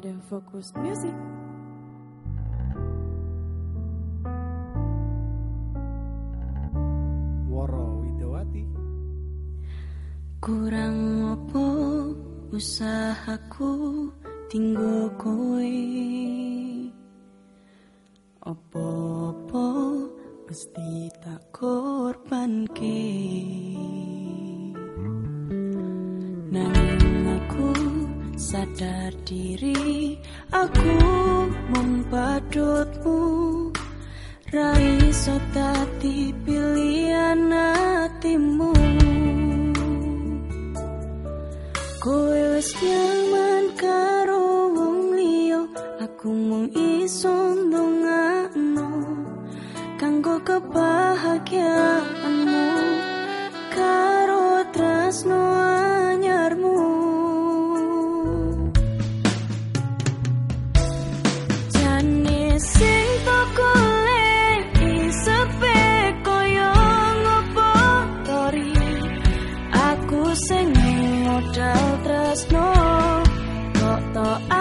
Hidden Focus Music. Woro Widowati Kurang opo usahaku tinggo kowe. Opo-opo mesti tak korbanke. Nanging aku sadar diri Aku mempadutmu Raiso tadi pilihan hatimu. Kowe wis nyaman karo wong liya Aku mung iso Kanggo kebahagiaanmu. Karo tresno sing modal tresno. Kok tok